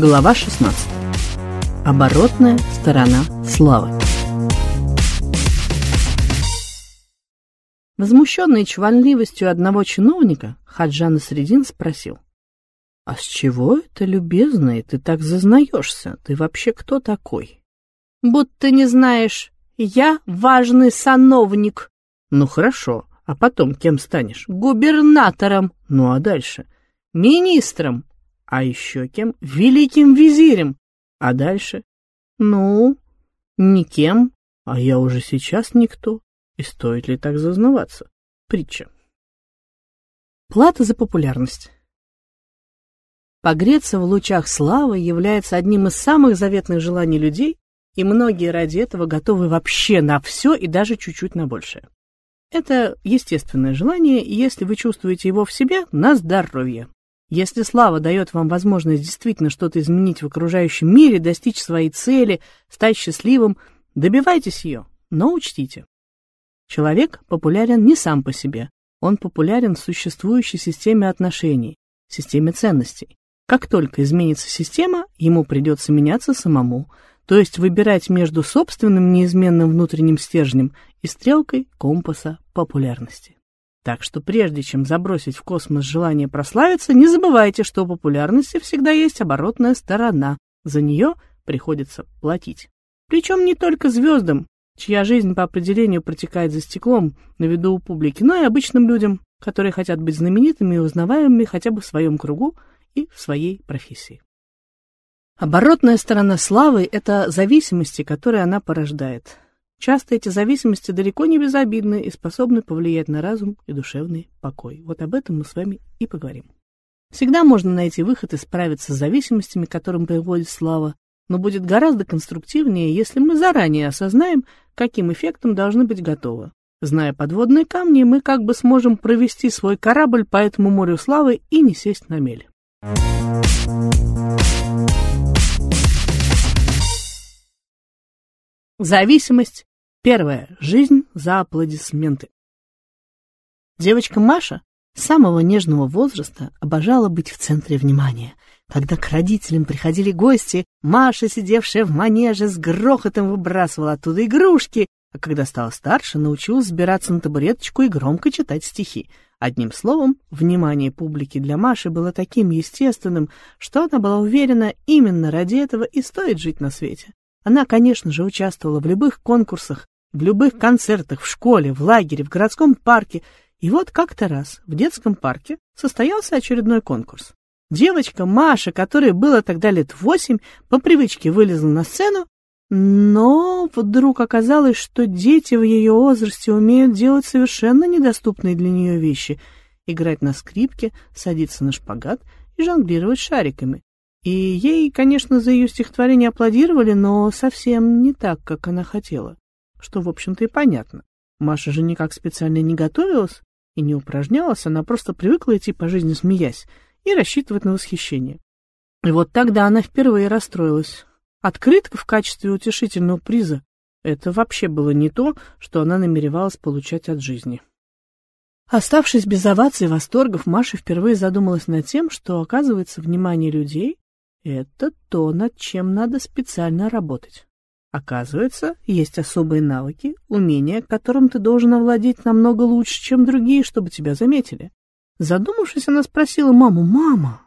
Глава 16. Оборотная сторона славы. Возмущенный чванливостью одного чиновника, Хаджан Средин спросил. — А с чего это, любезный, ты так зазнаешься? Ты вообще кто такой? — Будто не знаешь, я важный сановник. — Ну хорошо, а потом кем станешь? — Губернатором. Ну а дальше? — Министром. А еще кем? Великим визирем. А дальше? Ну, никем. А я уже сейчас никто. И стоит ли так зазнаваться? Притча. Плата за популярность. Погреться в лучах славы является одним из самых заветных желаний людей, и многие ради этого готовы вообще на все и даже чуть-чуть на большее. Это естественное желание, и если вы чувствуете его в себе, на здоровье. Если слава дает вам возможность действительно что-то изменить в окружающем мире, достичь своей цели, стать счастливым, добивайтесь ее, но учтите. Человек популярен не сам по себе, он популярен в существующей системе отношений, системе ценностей. Как только изменится система, ему придется меняться самому, то есть выбирать между собственным неизменным внутренним стержнем и стрелкой компаса популярности. Так что прежде чем забросить в космос желание прославиться, не забывайте, что у популярности всегда есть оборотная сторона. За нее приходится платить. Причем не только звездам, чья жизнь по определению протекает за стеклом на виду у публики, но и обычным людям, которые хотят быть знаменитыми и узнаваемыми хотя бы в своем кругу и в своей профессии. Оборотная сторона славы – это зависимости, которые она порождает. Часто эти зависимости далеко не безобидны и способны повлиять на разум и душевный покой. Вот об этом мы с вами и поговорим. Всегда можно найти выход и справиться с зависимостями, которым приводит слава, но будет гораздо конструктивнее, если мы заранее осознаем, каким эффектом должны быть готовы. Зная подводные камни, мы как бы сможем провести свой корабль по этому морю славы и не сесть на мель. Зависимость Первое. Жизнь за аплодисменты. Девочка Маша с самого нежного возраста обожала быть в центре внимания. Когда к родителям приходили гости, Маша, сидевшая в манеже, с грохотом выбрасывала оттуда игрушки, а когда стала старше, научилась сбираться на табуреточку и громко читать стихи. Одним словом, внимание публики для Маши было таким естественным, что она была уверена, именно ради этого и стоит жить на свете. Она, конечно же, участвовала в любых конкурсах, в любых концертах, в школе, в лагере, в городском парке. И вот как-то раз в детском парке состоялся очередной конкурс. Девочка Маша, которой было тогда лет восемь, по привычке вылезла на сцену, но вдруг оказалось, что дети в ее возрасте умеют делать совершенно недоступные для нее вещи — играть на скрипке, садиться на шпагат и жонглировать шариками. И ей, конечно, за ее стихотворение аплодировали, но совсем не так, как она хотела. Что, в общем-то, и понятно. Маша же никак специально не готовилась и не упражнялась, она просто привыкла идти по жизни смеясь и рассчитывать на восхищение. И вот тогда она впервые расстроилась. Открытка в качестве утешительного приза — это вообще было не то, что она намеревалась получать от жизни. Оставшись без оваций и восторгов, Маша впервые задумалась над тем, что, оказывается, внимание людей это то, над чем надо специально работать. Оказывается, есть особые навыки, умения, которым ты должен овладеть намного лучше, чем другие, чтобы тебя заметили. Задумавшись, она спросила маму, «Мама,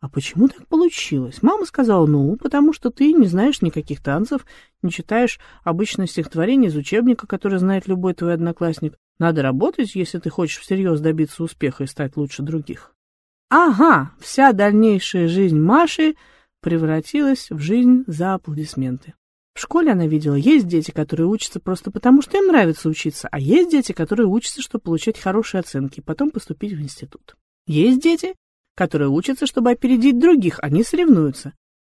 а почему так получилось?» Мама сказала, «Ну, потому что ты не знаешь никаких танцев, не читаешь обычное стихотворение из учебника, который знает любой твой одноклассник. Надо работать, если ты хочешь всерьез добиться успеха и стать лучше других». Ага, вся дальнейшая жизнь Маши превратилась в жизнь за аплодисменты. В школе она видела, есть дети, которые учатся просто потому, что им нравится учиться, а есть дети, которые учатся, чтобы получать хорошие оценки и потом поступить в институт. Есть дети, которые учатся, чтобы опередить других, они соревнуются.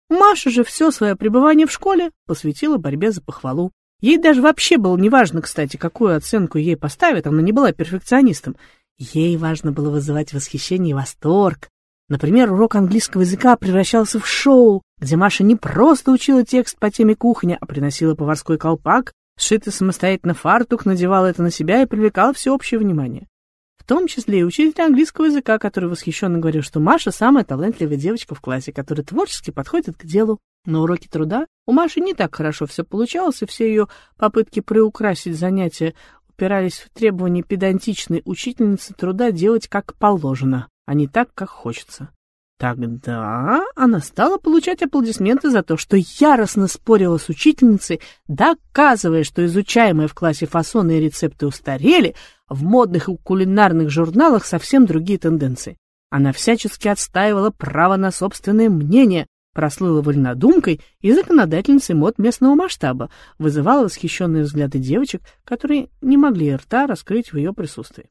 Маша же все свое пребывание в школе посвятила борьбе за похвалу. Ей даже вообще было неважно, кстати, какую оценку ей поставят, она не была перфекционистом. Ей важно было вызывать восхищение и восторг. Например, урок английского языка превращался в шоу, где Маша не просто учила текст по теме кухни, а приносила поварской колпак, сшитый самостоятельно фартук, надевала это на себя и привлекала всеобщее внимание. В том числе и учитель английского языка, который восхищенно говорил, что Маша самая талантливая девочка в классе, которая творчески подходит к делу. На уроке труда у Маши не так хорошо все получалось, и все ее попытки приукрасить занятия упирались в требования педантичной учительницы труда делать как положено, а не так, как хочется. Тогда она стала получать аплодисменты за то, что яростно спорила с учительницей, доказывая, что изучаемые в классе фасоны и рецепты устарели, в модных и кулинарных журналах совсем другие тенденции. Она всячески отстаивала право на собственное мнение, прослыла вольнодумкой и законодательницей мод местного масштаба, вызывала восхищенные взгляды девочек, которые не могли рта раскрыть в ее присутствии.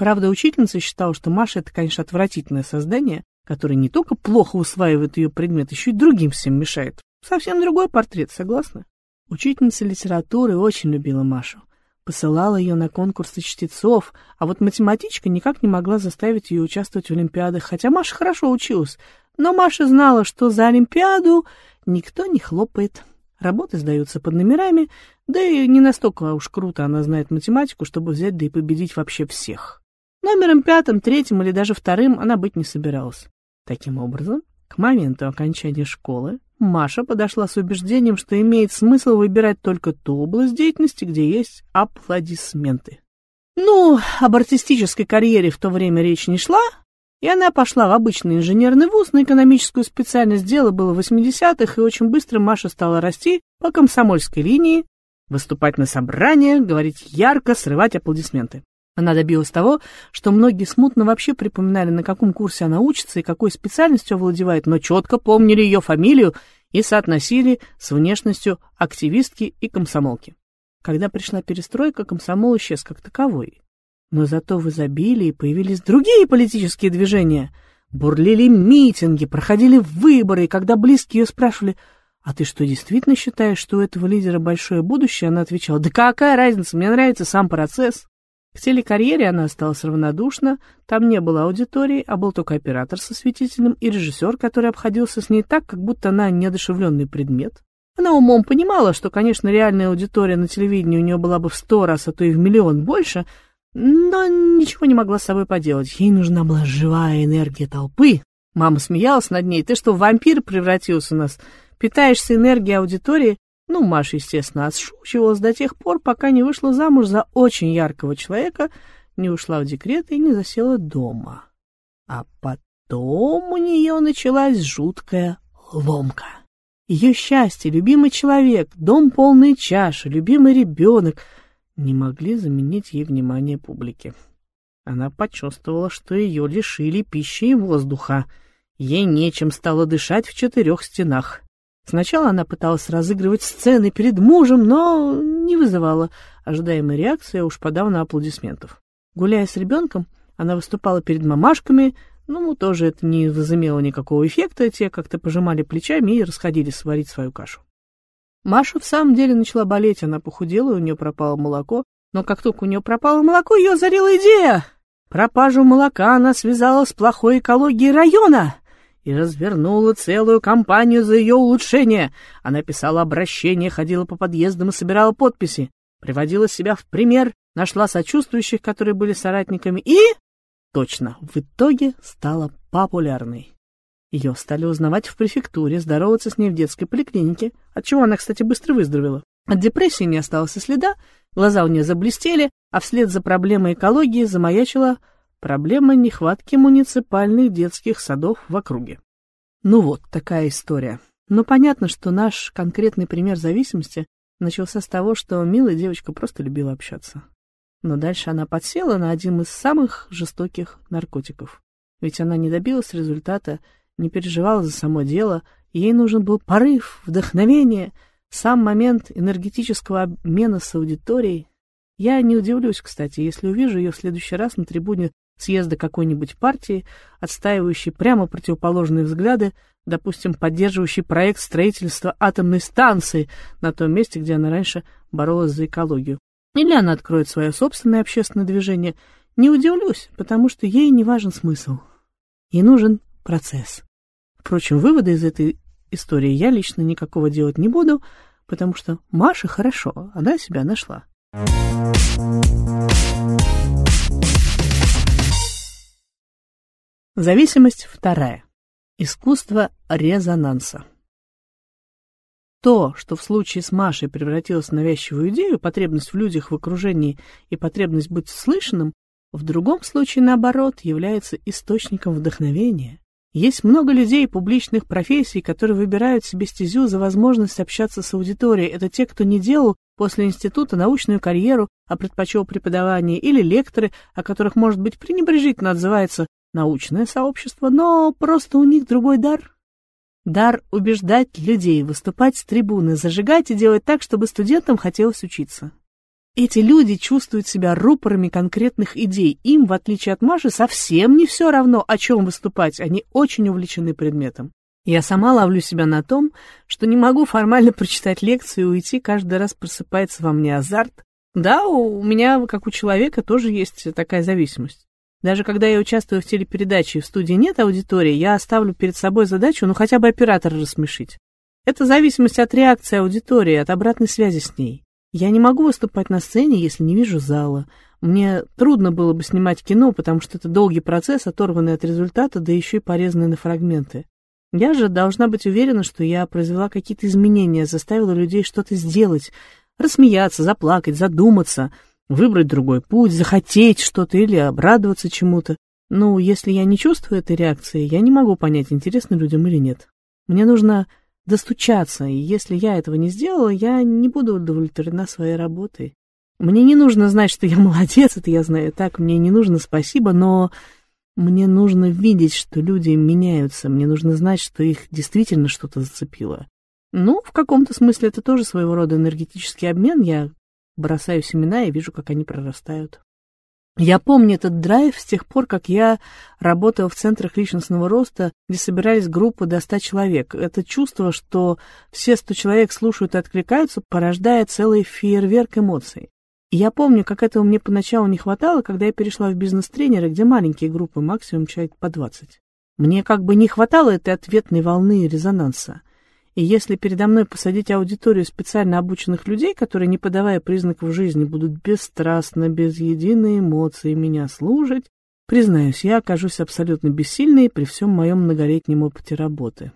Правда, учительница считала, что Маша — это, конечно, отвратительное создание, который не только плохо усваивает ее предмет, еще и другим всем мешает. Совсем другой портрет, согласна? Учительница литературы очень любила Машу. Посылала ее на конкурсы чтецов, а вот математичка никак не могла заставить ее участвовать в Олимпиадах, хотя Маша хорошо училась. Но Маша знала, что за Олимпиаду никто не хлопает. Работы сдаются под номерами, да и не настолько уж круто она знает математику, чтобы взять да и победить вообще всех. Номером пятым, третьим или даже вторым она быть не собиралась. Таким образом, к моменту окончания школы Маша подошла с убеждением, что имеет смысл выбирать только ту область деятельности, где есть аплодисменты. Ну, об артистической карьере в то время речь не шла, и она пошла в обычный инженерный вуз на экономическую специальность. Дело было в 80-х, и очень быстро Маша стала расти по комсомольской линии, выступать на собраниях, говорить ярко, срывать аплодисменты. Она добилась того, что многие смутно вообще припоминали, на каком курсе она учится и какой специальностью овладевает, но четко помнили ее фамилию и соотносили с внешностью активистки и комсомолки. Когда пришла перестройка, комсомол исчез как таковой. Но зато в изобилии появились другие политические движения. Бурлили митинги, проходили выборы, и когда близкие ее спрашивали, «А ты что, действительно считаешь, что у этого лидера большое будущее?» Она отвечала, «Да какая разница, мне нравится сам процесс». К телекарьере она осталась равнодушна, там не было аудитории, а был только оператор со светителем и режиссер, который обходился с ней так, как будто она неодушевленный предмет. Она умом понимала, что, конечно, реальная аудитория на телевидении у нее была бы в сто раз, а то и в миллион больше, но ничего не могла с собой поделать. Ей нужна была живая энергия толпы. Мама смеялась над ней. «Ты что, вампир превратился у нас? Питаешься энергией аудитории? Ну, Маша, естественно, отшучивалась до тех пор, пока не вышла замуж за очень яркого человека, не ушла в декрет и не засела дома. А потом у нее началась жуткая ломка. Ее счастье, любимый человек, дом полный чаши, любимый ребенок не могли заменить ей внимание публики. Она почувствовала, что ее лишили пищи и воздуха. Ей нечем стало дышать в четырех стенах. Сначала она пыталась разыгрывать сцены перед мужем, но не вызывала ожидаемой реакции, а уж подавно аплодисментов. Гуляя с ребенком, она выступала перед мамашками, ну, тоже это не возымело никакого эффекта, те как-то пожимали плечами и расходились сварить свою кашу. Маша в самом деле начала болеть, она похудела, у нее пропало молоко, но как только у нее пропало молоко, ее озарила идея. Пропажу молока она связала с плохой экологией района и развернула целую кампанию за ее улучшение. Она писала обращения, ходила по подъездам и собирала подписи, приводила себя в пример, нашла сочувствующих, которые были соратниками, и... Точно, в итоге стала популярной. Ее стали узнавать в префектуре, здороваться с ней в детской поликлинике, от чего она, кстати, быстро выздоровела. От депрессии не осталось и следа, глаза у нее заблестели, а вслед за проблемой экологии замаячила Проблема нехватки муниципальных детских садов в округе. Ну вот, такая история. Но понятно, что наш конкретный пример зависимости начался с того, что милая девочка просто любила общаться. Но дальше она подсела на один из самых жестоких наркотиков. Ведь она не добилась результата, не переживала за само дело, ей нужен был порыв, вдохновение, сам момент энергетического обмена с аудиторией. Я не удивлюсь, кстати, если увижу ее в следующий раз на трибуне съезда какой-нибудь партии, отстаивающей прямо противоположные взгляды, допустим, поддерживающей проект строительства атомной станции на том месте, где она раньше боролась за экологию. Или она откроет свое собственное общественное движение. Не удивлюсь, потому что ей не важен смысл. Ей нужен процесс. Впрочем, выводы из этой истории я лично никакого делать не буду, потому что Маша хорошо, она себя нашла. Зависимость вторая. Искусство резонанса. То, что в случае с Машей превратилось в навязчивую идею, потребность в людях в окружении и потребность быть слышанным, в другом случае, наоборот, является источником вдохновения. Есть много людей публичных профессий, которые выбирают себе стезю за возможность общаться с аудиторией. Это те, кто не делал после института научную карьеру, а предпочел преподавание, или лекторы, о которых, может быть, пренебрежительно отзывается научное сообщество, но просто у них другой дар. Дар убеждать людей, выступать с трибуны, зажигать и делать так, чтобы студентам хотелось учиться. Эти люди чувствуют себя рупорами конкретных идей. Им, в отличие от Маши, совсем не все равно, о чем выступать. Они очень увлечены предметом. Я сама ловлю себя на том, что не могу формально прочитать лекцию и уйти, каждый раз просыпается во мне азарт. Да, у меня, как у человека, тоже есть такая зависимость. Даже когда я участвую в телепередаче и в студии нет аудитории, я ставлю перед собой задачу, ну, хотя бы оператора рассмешить. Это зависимость от реакции аудитории, от обратной связи с ней. Я не могу выступать на сцене, если не вижу зала. Мне трудно было бы снимать кино, потому что это долгий процесс, оторванный от результата, да еще и порезанный на фрагменты. Я же должна быть уверена, что я произвела какие-то изменения, заставила людей что-то сделать, рассмеяться, заплакать, задуматься, выбрать другой путь, захотеть что-то или обрадоваться чему-то. Ну, если я не чувствую этой реакции, я не могу понять, интересно людям или нет. Мне нужно достучаться, и если я этого не сделала, я не буду удовлетворена своей работой. Мне не нужно знать, что я молодец, это я знаю так, мне не нужно спасибо, но мне нужно видеть, что люди меняются, мне нужно знать, что их действительно что-то зацепило. Ну, в каком-то смысле это тоже своего рода энергетический обмен, я бросаю семена и вижу, как они прорастают. Я помню этот драйв с тех пор, как я работала в центрах личностного роста, где собирались группы до 100 человек. Это чувство, что все 100 человек слушают и откликаются, порождает целый фейерверк эмоций. Я помню, как этого мне поначалу не хватало, когда я перешла в бизнес-тренеры, где маленькие группы, максимум человек по 20. Мне как бы не хватало этой ответной волны резонанса. И если передо мной посадить аудиторию специально обученных людей, которые, не подавая признаков жизни, будут бесстрастно, без единой эмоции меня служить, признаюсь, я окажусь абсолютно бессильной при всем моем многолетнем опыте работы.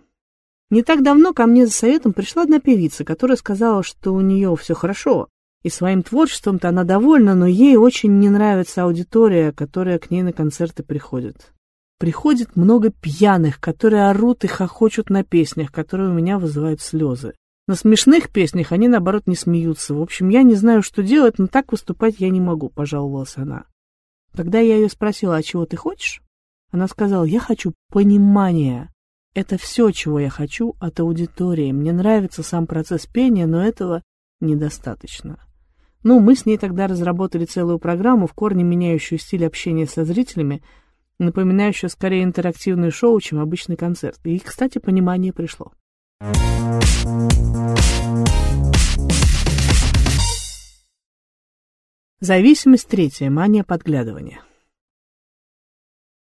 Не так давно ко мне за советом пришла одна певица, которая сказала, что у нее все хорошо, и своим творчеством-то она довольна, но ей очень не нравится аудитория, которая к ней на концерты приходит. Приходит много пьяных, которые орут и хохочут на песнях, которые у меня вызывают слезы. На смешных песнях они, наоборот, не смеются. В общем, я не знаю, что делать, но так выступать я не могу, пожаловалась она. Когда я ее спросила, а чего ты хочешь? Она сказала, я хочу понимания. Это все, чего я хочу от аудитории. Мне нравится сам процесс пения, но этого недостаточно. Ну, мы с ней тогда разработали целую программу, в корне меняющую стиль общения со зрителями, напоминающее скорее интерактивное шоу, чем обычный концерт. И, кстати, понимание пришло. Зависимость третья. Мания подглядывания.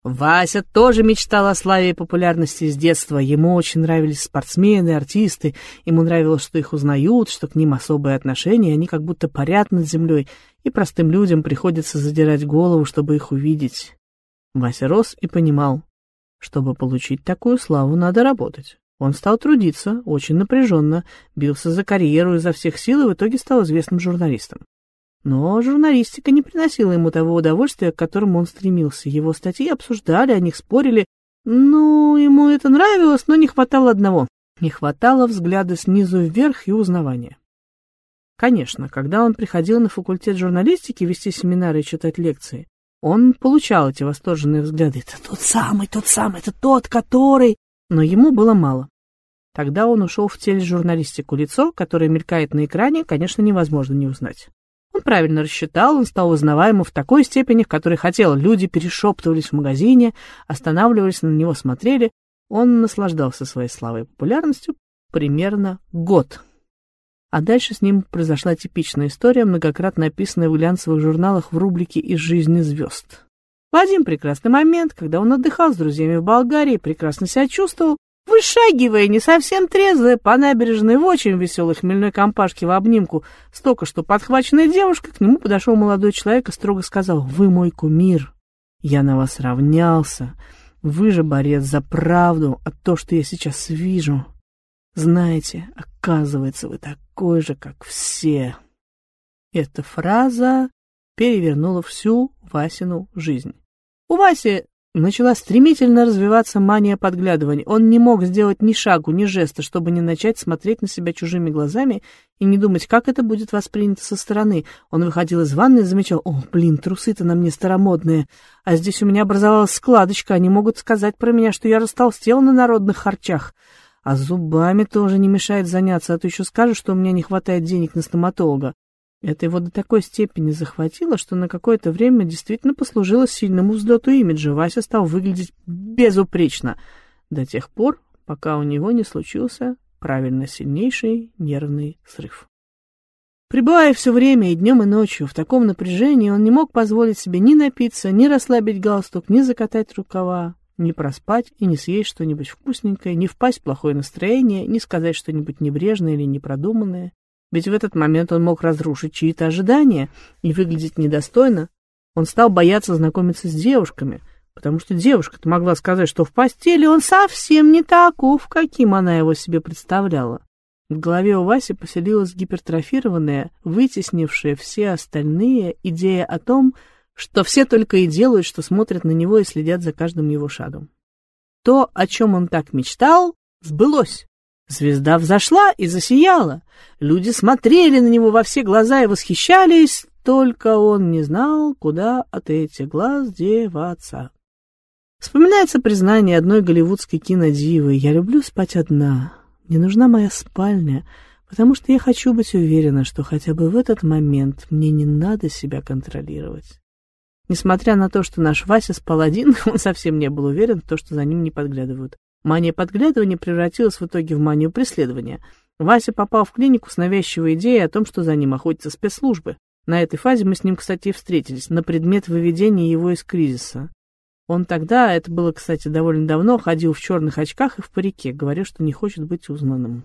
Вася тоже мечтал о славе и популярности с детства. Ему очень нравились спортсмены, артисты. Ему нравилось, что их узнают, что к ним особое отношение, они как будто парят над землей, и простым людям приходится задирать голову, чтобы их увидеть. Вася рос и понимал, чтобы получить такую славу, надо работать. Он стал трудиться, очень напряженно, бился за карьеру изо всех сил и в итоге стал известным журналистом. Но журналистика не приносила ему того удовольствия, к которому он стремился. Его статьи обсуждали, о них спорили. Ну, ему это нравилось, но не хватало одного. Не хватало взгляда снизу вверх и узнавания. Конечно, когда он приходил на факультет журналистики вести семинары и читать лекции, он получал эти восторженные взгляды. «Это тот самый, тот самый, это тот, который...» Но ему было мало. Тогда он ушел в тележурналистику. Лицо, которое мелькает на экране, конечно, невозможно не узнать. Он правильно рассчитал, он стал узнаваемым в такой степени, в которой хотел. Люди перешептывались в магазине, останавливались на него, смотрели. Он наслаждался своей славой и популярностью примерно год. А дальше с ним произошла типичная история, многократно описанная в глянцевых журналах в рубрике «Из жизни звезд». В один прекрасный момент, когда он отдыхал с друзьями в Болгарии, прекрасно себя чувствовал, вышагивая не совсем трезвая по набережной в очень веселой хмельной компашке в обнимку с только что подхваченной девушкой, к нему подошел молодой человек и строго сказал «Вы мой кумир, я на вас равнялся, Вы же борец за правду, а то, что я сейчас вижу. Знаете, оказывается, вы такой же, как все. Эта фраза перевернула всю Васину жизнь. У Васи начала стремительно развиваться мания подглядывания. Он не мог сделать ни шагу, ни жеста, чтобы не начать смотреть на себя чужими глазами и не думать, как это будет воспринято со стороны. Он выходил из ванны и замечал, «О, блин, трусы-то на мне старомодные, а здесь у меня образовалась складочка, они могут сказать про меня, что я растолстел на народных харчах». А зубами тоже не мешает заняться, а то еще скажешь, что у меня не хватает денег на стоматолога. Это его до такой степени захватило, что на какое-то время действительно послужило сильному взлету имиджа. Вася стал выглядеть безупречно до тех пор, пока у него не случился правильно сильнейший нервный срыв. Пребывая все время и днем, и ночью в таком напряжении, он не мог позволить себе ни напиться, ни расслабить галстук, ни закатать рукава, ни проспать и не съесть что-нибудь вкусненькое, ни впасть в плохое настроение, ни сказать что-нибудь небрежное или непродуманное. Ведь в этот момент он мог разрушить чьи-то ожидания и выглядеть недостойно. Он стал бояться знакомиться с девушками, потому что девушка-то могла сказать, что в постели он совсем не таков, каким она его себе представляла. В голове у Васи поселилась гипертрофированная, вытеснившая все остальные идея о том, что все только и делают, что смотрят на него и следят за каждым его шагом. То, о чем он так мечтал, сбылось. Звезда взошла и засияла. Люди смотрели на него во все глаза и восхищались, только он не знал, куда от этих глаз деваться. Вспоминается признание одной голливудской кинодивы «Я люблю спать одна. Мне нужна моя спальня, потому что я хочу быть уверена, что хотя бы в этот момент мне не надо себя контролировать». Несмотря на то, что наш Вася спал один, он совсем не был уверен в том, что за ним не подглядывают. Мания подглядывания превратилась в итоге в манию преследования. Вася попал в клинику с навязчивой идеей о том, что за ним охотятся спецслужбы. На этой фазе мы с ним, кстати, и встретились, на предмет выведения его из кризиса. Он тогда, это было, кстати, довольно давно, ходил в черных очках и в парике, говорил, что не хочет быть узнанным.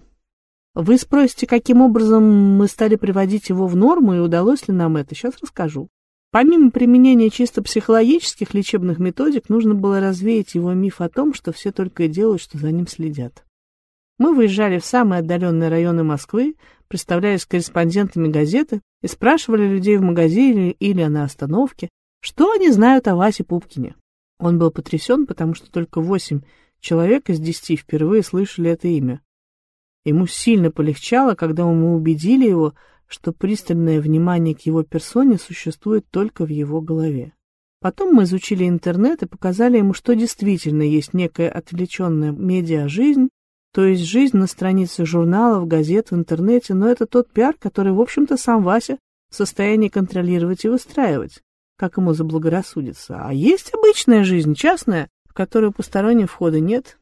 Вы спросите, каким образом мы стали приводить его в норму и удалось ли нам это? Сейчас расскажу. Помимо применения чисто психологических лечебных методик, нужно было развеять его миф о том, что все только и делают, что за ним следят. Мы выезжали в самые отдаленные районы Москвы, представляясь корреспондентами газеты, и спрашивали людей в магазине или на остановке, что они знают о Васе Пупкине. Он был потрясен, потому что только восемь человек из десяти впервые слышали это имя. Ему сильно полегчало, когда мы убедили его, что пристальное внимание к его персоне существует только в его голове. Потом мы изучили интернет и показали ему, что действительно есть некая отвлеченная медиа-жизнь, то есть жизнь на странице журналов, газет, в интернете, но это тот пиар, который, в общем-то, сам Вася в состоянии контролировать и выстраивать, как ему заблагорассудится. А есть обычная жизнь, частная, в которую постороннего входа нет.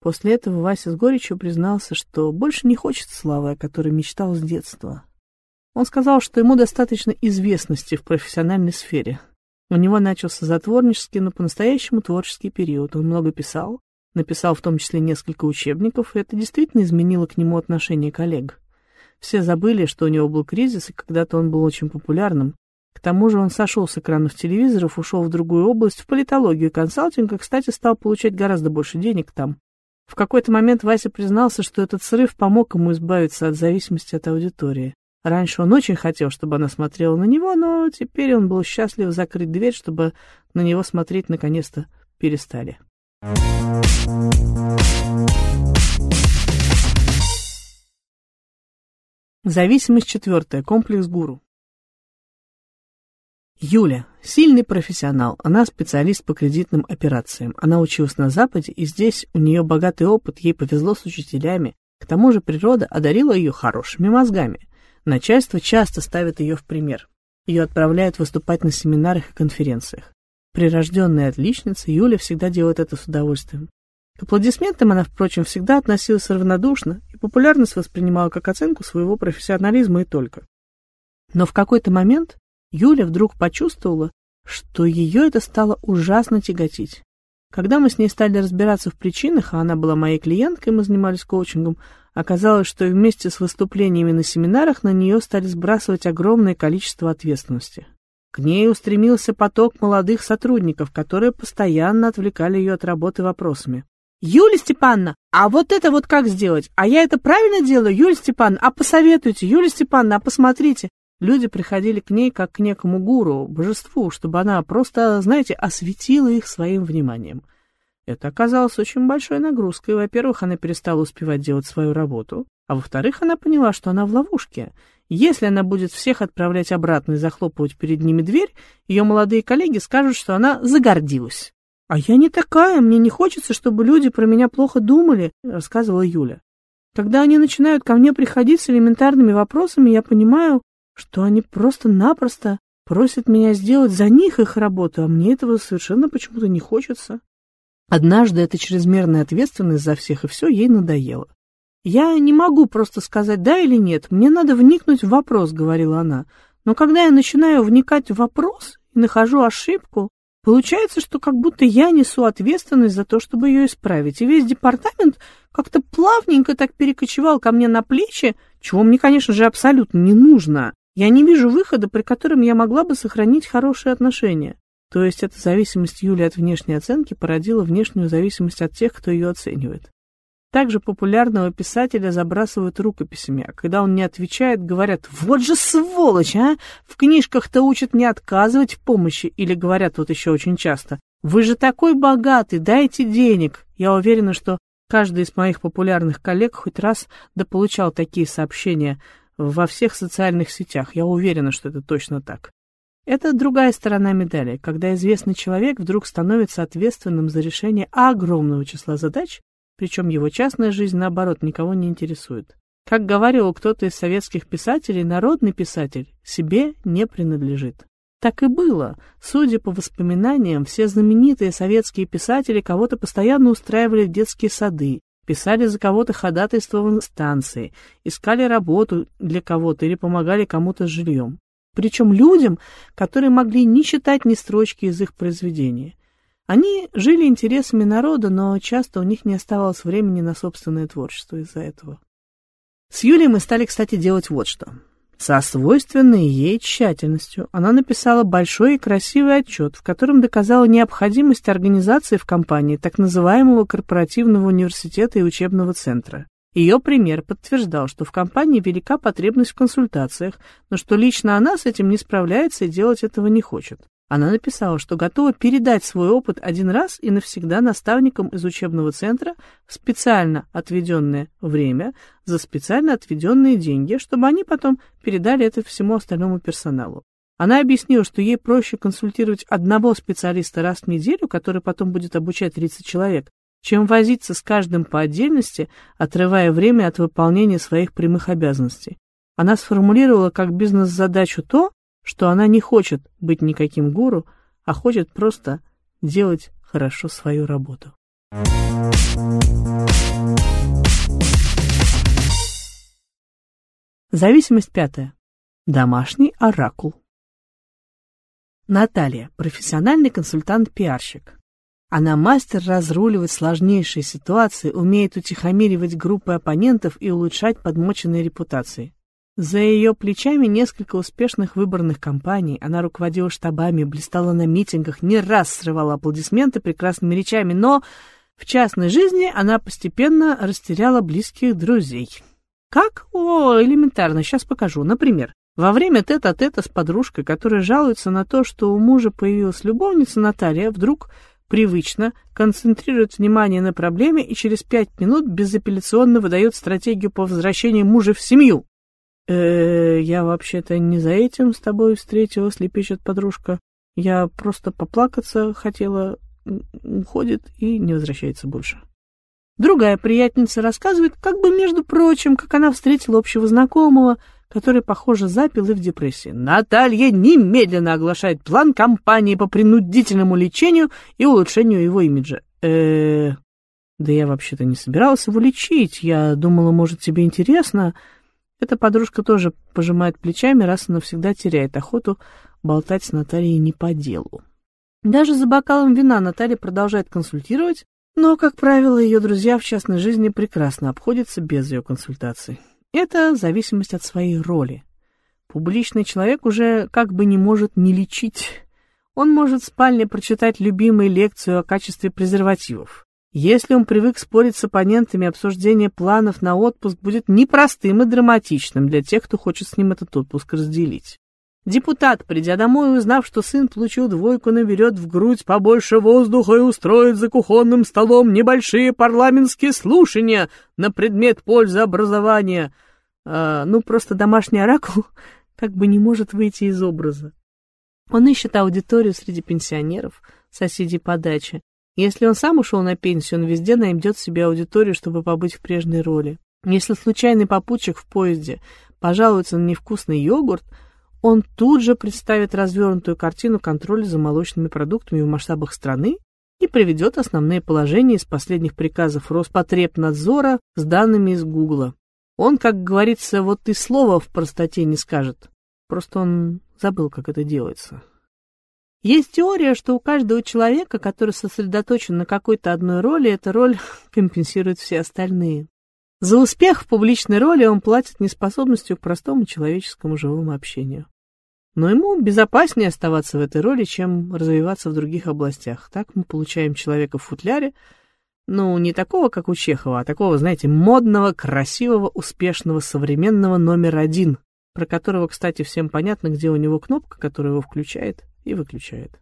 После этого Вася с горечью признался, что больше не хочет славы, о которой мечтал с детства. Он сказал, что ему достаточно известности в профессиональной сфере. У него начался затворнический, но по-настоящему творческий период. Он много писал, написал в том числе несколько учебников, и это действительно изменило к нему отношение коллег. Все забыли, что у него был кризис, и когда-то он был очень популярным. К тому же он сошел с экранов телевизоров, ушел в другую область, в политологию и консалтинг, и, кстати, стал получать гораздо больше денег там. В какой-то момент Вася признался, что этот срыв помог ему избавиться от зависимости от аудитории. Раньше он очень хотел, чтобы она смотрела на него, но теперь он был счастлив закрыть дверь, чтобы на него смотреть наконец-то перестали. Зависимость четвертая. Комплекс гуру. Юля – сильный профессионал. Она специалист по кредитным операциям. Она училась на Западе, и здесь у нее богатый опыт, ей повезло с учителями. К тому же природа одарила ее хорошими мозгами – Начальство часто ставит ее в пример. Ее отправляют выступать на семинарах и конференциях. Прирожденная отличница, Юля всегда делает это с удовольствием. К аплодисментам она, впрочем, всегда относилась равнодушно и популярность воспринимала как оценку своего профессионализма и только. Но в какой-то момент Юля вдруг почувствовала, что ее это стало ужасно тяготить. Когда мы с ней стали разбираться в причинах, а она была моей клиенткой, мы занимались коучингом, Оказалось, что вместе с выступлениями на семинарах на нее стали сбрасывать огромное количество ответственности. К ней устремился поток молодых сотрудников, которые постоянно отвлекали ее от работы вопросами. «Юлия Степановна, а вот это вот как сделать? А я это правильно делаю, Юлия Степановна? А посоветуйте, Юлия Степановна, а посмотрите!» Люди приходили к ней как к некому гуру, божеству, чтобы она просто, знаете, осветила их своим вниманием. Это оказалось очень большой нагрузкой. Во-первых, она перестала успевать делать свою работу, а во-вторых, она поняла, что она в ловушке — если она будет всех отправлять обратно и захлопывать перед ними дверь, ее молодые коллеги скажут, что она загордилась. «А я не такая, мне не хочется, чтобы люди про меня плохо думали», — рассказывала Юля. «Когда они начинают ко мне приходить с элементарными вопросами, я понимаю, что они просто-напросто просят меня сделать за них их работу, а мне этого совершенно почему-то не хочется». Однажды эта чрезмерная ответственность за всех и все ей надоела. «Я не могу просто сказать «да» или «нет», мне надо вникнуть в вопрос», — говорила она. «Но когда я начинаю вникать в вопрос и нахожу ошибку, получается, что как будто я несу ответственность за то, чтобы ее исправить, и весь департамент как-то плавненько так перекочевал ко мне на плечи, чего мне, конечно же, абсолютно не нужно. Я не вижу выхода, при котором я могла бы сохранить хорошие отношения». То есть эта зависимость Юли от внешней оценки породила внешнюю зависимость от тех, кто ее оценивает. Также популярного писателя забрасывают рукописями, а когда он не отвечает, говорят «Вот же сволочь, а! В книжках-то учат не отказывать в помощи» или говорят вот еще очень часто «Вы же такой богатый, дайте денег». Я уверена, что каждый из моих популярных коллег хоть раз дополучал такие сообщения во всех социальных сетях. Я уверена, что это точно так. Это другая сторона медали, когда известный человек вдруг становится ответственным за решение огромного числа задач, причем его частная жизнь, наоборот, никого не интересует. Как говорил кто-то из советских писателей, народный писатель себе не принадлежит. Так и было. Судя по воспоминаниям, все знаменитые советские писатели кого-то постоянно устраивали в детские сады, писали за кого-то ходатайство в инстанции, искали работу для кого-то или помогали кому-то с жильем. Причем людям, которые могли не читать ни строчки из их произведения. Они жили интересами народа, но часто у них не оставалось времени на собственное творчество из-за этого. С Юлей мы стали, кстати, делать вот что. Со свойственной ей тщательностью она написала большой и красивый отчет, в котором доказала необходимость организации в компании так называемого корпоративного университета и учебного центра. Ее пример подтверждал, что в компании велика потребность в консультациях, но что лично она с этим не справляется и делать этого не хочет. Она написала, что готова передать свой опыт один раз и навсегда наставникам из учебного центра в специально отведенное время за специально отведенные деньги, чтобы они потом передали это всему остальному персоналу. Она объяснила, что ей проще консультировать одного специалиста раз в неделю, который потом будет обучать 30 человек, чем возиться с каждым по отдельности, отрывая время от выполнения своих прямых обязанностей. Она сформулировала как бизнес-задачу то, что она не хочет быть никаким гуру, а хочет просто делать хорошо свою работу. Зависимость пятая. Домашний оракул. Наталья – профессиональный консультант-пиарщик. Она мастер разруливать сложнейшие ситуации, умеет утихомиривать группы оппонентов и улучшать подмоченные репутации. За ее плечами несколько успешных выборных кампаний, она руководила штабами, блистала на митингах, не раз срывала аплодисменты прекрасными речами, но в частной жизни она постепенно растеряла близких друзей. Как? О, элементарно, сейчас покажу. Например, во время тета-тета с подружкой, которая жалуется на то, что у мужа появилась любовница, Наталья вдруг привычно концентрирует внимание на проблеме и через пять минут безапелляционно выдает стратегию по возвращению мужа в семью. Э, я вообще-то не за этим с тобой встретилась, лепечет подружка. Я просто поплакаться хотела, уходит и не возвращается больше. Другая приятница рассказывает, как бы, между прочим, как она встретила общего знакомого, который, похоже, запил и в депрессии. Наталья немедленно оглашает план компании по принудительному лечению и улучшению его имиджа. э да я вообще-то не собиралась его лечить. Я думала, может, тебе интересно. Эта подружка тоже пожимает плечами, раз и навсегда теряет охоту болтать с Натальей не по делу. Даже за бокалом вина Наталья продолжает консультировать, но, как правило, ее друзья в частной жизни прекрасно обходятся без ее консультаций. Это зависимость от своей роли. публичный человек уже как бы не может не лечить. Он может в спальне прочитать любимую лекцию о качестве презервативов. Если он привык спорить с оппонентами, обсуждение планов на отпуск будет непростым и драматичным для тех, кто хочет с ним этот отпуск разделить. Депутат, придя домой и узнав, что сын получил двойку, наберет в грудь побольше воздуха и устроит за кухонным столом небольшие парламентские слушания на предмет пользы образования. А, ну, просто домашний оракул как бы не может выйти из образа. Он ищет аудиторию среди пенсионеров, соседей по даче. Если он сам ушел на пенсию, он везде найдет себе аудиторию, чтобы побыть в прежней роли. Если случайный попутчик в поезде пожалуется на невкусный йогурт, он тут же представит развернутую картину контроля за молочными продуктами в масштабах страны и приведет основные положения из последних приказов Роспотребнадзора с данными из Гугла. Он, как говорится, вот и слова в простоте не скажет. Просто он забыл, как это делается. Есть теория, что у каждого человека, который сосредоточен на какой-то одной роли, эта роль компенсирует все остальные. За успех в публичной роли он платит неспособностью к простому человеческому живому общению. Но ему безопаснее оставаться в этой роли, чем развиваться в других областях. Так мы получаем человека в футляре, ну, не такого, как у Чехова, а такого, знаете, модного, красивого, успешного, современного номер один, про которого, кстати, всем понятно, где у него кнопка, которая его включает и выключает.